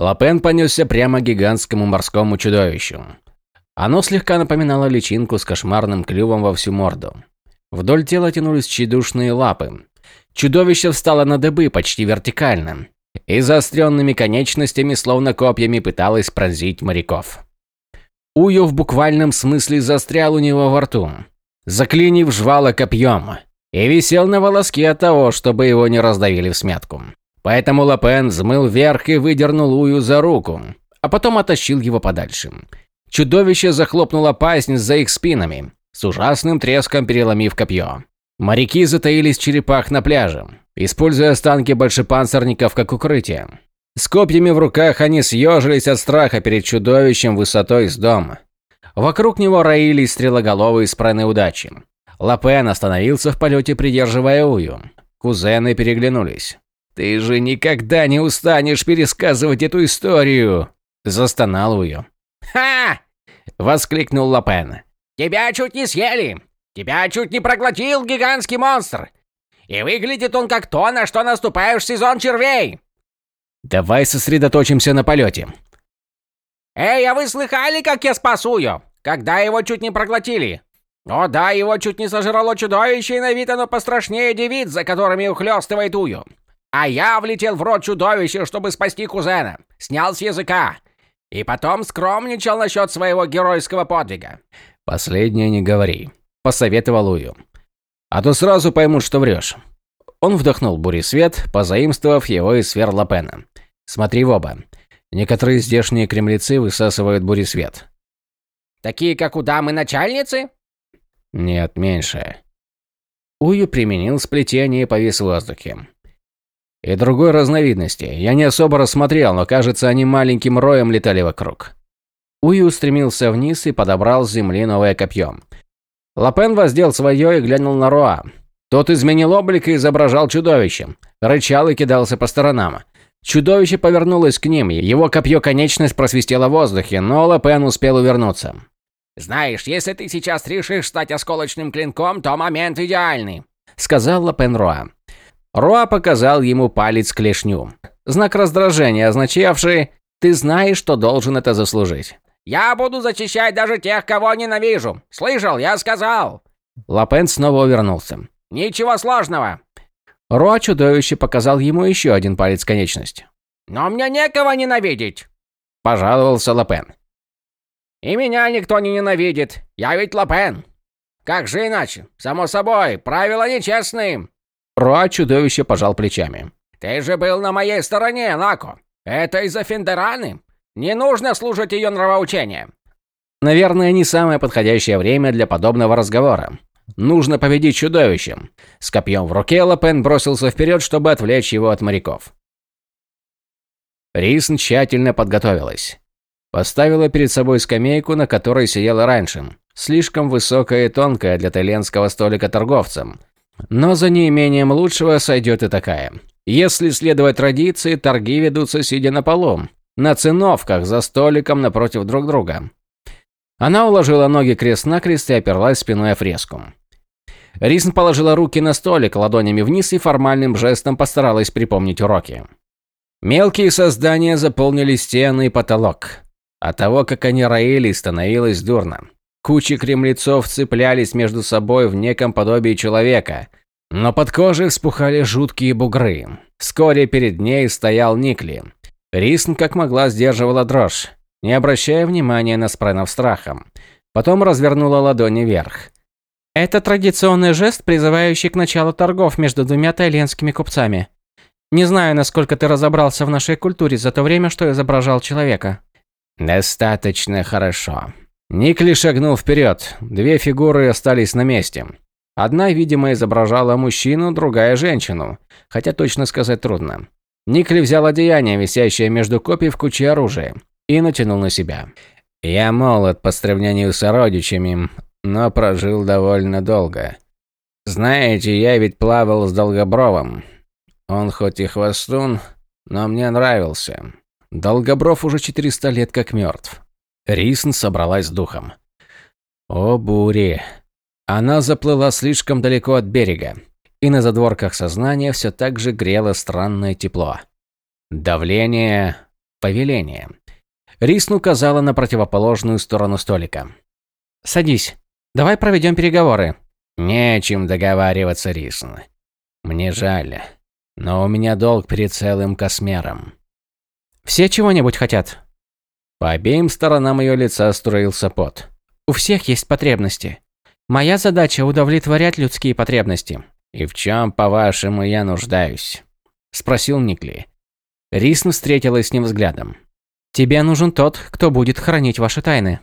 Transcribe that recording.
Лапен понесся прямо к гигантскому морскому чудовищу. Оно слегка напоминало личинку с кошмарным клювом во всю морду. Вдоль тела тянулись тщедушные лапы. Чудовище встало на дыбы почти вертикально и заостренными конечностями, словно копьями, пыталось пронзить моряков. Ую в буквальном смысле застрял у него во рту, заклинив жвало копьем, и висел на волоске от того, чтобы его не раздавили в смятку. Поэтому Лапен взмыл вверх и выдернул Ую за руку, а потом оттащил его подальше. Чудовище захлопнуло пасть за их спинами, с ужасным треском переломив копье. Моряки затаились черепах на пляже, используя останки большепанцирников как укрытие. С копьями в руках они съежились от страха перед чудовищем высотой с дома. Вокруг него роились стрелоголовые спраны удачи. Лапен остановился в полете, придерживая Ую. Кузены переглянулись. «Ты же никогда не устанешь пересказывать эту историю!» Застонал Ую. «Ха!» – воскликнул Лапен. «Тебя чуть не съели! Тебя чуть не проглотил гигантский монстр! И выглядит он как то, на что наступаешь в сезон червей!» «Давай сосредоточимся на полете!» «Эй, а вы слыхали, как я спасу ее, когда его чуть не проглотили? О да, его чуть не сожрало чудовище, и на вид оно пострашнее девиц, за которыми ухлёстывает Ую. А я влетел в рот чудовища, чтобы спасти кузена. Снял с языка. И потом скромничал насчет своего геройского подвига. «Последнее не говори», – посоветовал Ую. «А то сразу поймут, что врешь». Он вдохнул буресвет, позаимствовав его из сфер Лапена. «Смотри в оба. Некоторые здешние кремлецы высасывают буресвет». «Такие, как у дамы-начальницы?» «Нет, меньше». Ую применил сплетение и повис в воздухе. И другой разновидности. Я не особо рассмотрел, но кажется, они маленьким роем летали вокруг. Уи устремился вниз и подобрал с земли новое копье. Лапен воздел свое и глянул на Руа. Тот изменил облик и изображал чудовище. Рычал и кидался по сторонам. Чудовище повернулось к ним, его копье-конечность просвистела в воздухе, но Лапен успел увернуться. «Знаешь, если ты сейчас решишь стать осколочным клинком, то момент идеальный», — сказал Лапен Руа. Руа показал ему палец клешню. Знак раздражения, означавший «ты знаешь, что должен это заслужить». «Я буду зачищать даже тех, кого ненавижу! Слышал, я сказал!» Лапен снова вернулся. «Ничего сложного!» Руа чудовище показал ему еще один палец конечность. «Но мне некого ненавидеть!» Пожаловался Лапен. «И меня никто не ненавидит. Я ведь Лапен. Как же иначе? Само собой, правила нечестные. Руа чудовище пожал плечами. «Ты же был на моей стороне, Нако. Это из-за Финдераны. Не нужно слушать ее нравоучения». Наверное, не самое подходящее время для подобного разговора. Нужно победить чудовище. С копьем в руке Лапен бросился вперед, чтобы отвлечь его от моряков. Рисн тщательно подготовилась. Поставила перед собой скамейку, на которой сидела раньше. Слишком высокая и тонкая для тайленского столика торговцам. Но за неимением лучшего сойдет и такая. Если следовать традиции, торги ведутся сидя на полу, на циновках за столиком напротив друг друга. Она уложила ноги крест-накрест и оперлась спиной о фреску. Рисн положила руки на столик ладонями вниз и формальным жестом постаралась припомнить уроки. Мелкие создания заполнили стены и потолок. От того, как они роились, становилось дурно. Кучи кремлецов цеплялись между собой в неком подобии человека, но под кожей вспухали жуткие бугры. Вскоре перед ней стоял Никли. Рисн как могла сдерживала дрожь, не обращая внимания на спренов страхом. Потом развернула ладони вверх. Это традиционный жест, призывающий к началу торгов между двумя тайленскими купцами. Не знаю, насколько ты разобрался в нашей культуре за то время, что изображал человека. Достаточно хорошо. Никли шагнул вперед. Две фигуры остались на месте. Одна, видимо, изображала мужчину, другая – женщину. Хотя точно сказать трудно. Никли взял одеяние, висящее между копий в куче оружия, и натянул на себя. «Я молод по сравнению с родичами, но прожил довольно долго. Знаете, я ведь плавал с Долгобровым. Он хоть и хвостун, но мне нравился. Долгобров уже 400 лет как мертв. Рисн собралась с духом. О, бури. Она заплыла слишком далеко от берега, и на задворках сознания все так же грело странное тепло. Давление, повеление. Рисн указала на противоположную сторону столика. «Садись. Давай проведем переговоры». «Не о чем договариваться, Рисн. Мне жаль, но у меня долг перед целым космером». «Все чего-нибудь хотят?» По обеим сторонам ее лица струился пот. «У всех есть потребности. Моя задача – удовлетворять людские потребности». «И в чем, по-вашему, я нуждаюсь?» – спросил Никли. Рисн встретилась с ним взглядом. «Тебе нужен тот, кто будет хранить ваши тайны».